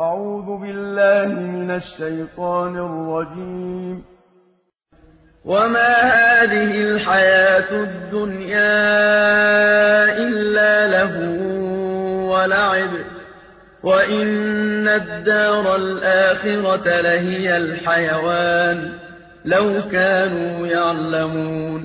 أعوذ بالله من الشيطان الرجيم. وما هذه الحياة الدنيا إلا له ولعب وإن الدار الآخرة لهي الحيوان لو كانوا يعلمون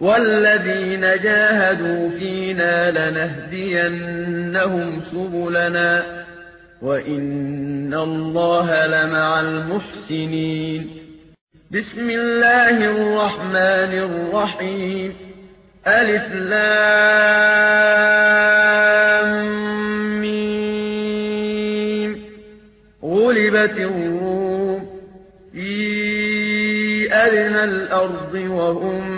والذين جاهدوا فينا لنهدينهم سبلنا وإن الله لمع المحسنين. بسم الله الرحمن الرحيم. ألف لام ميم. غلبت الروم. في أدنى الأرض وهم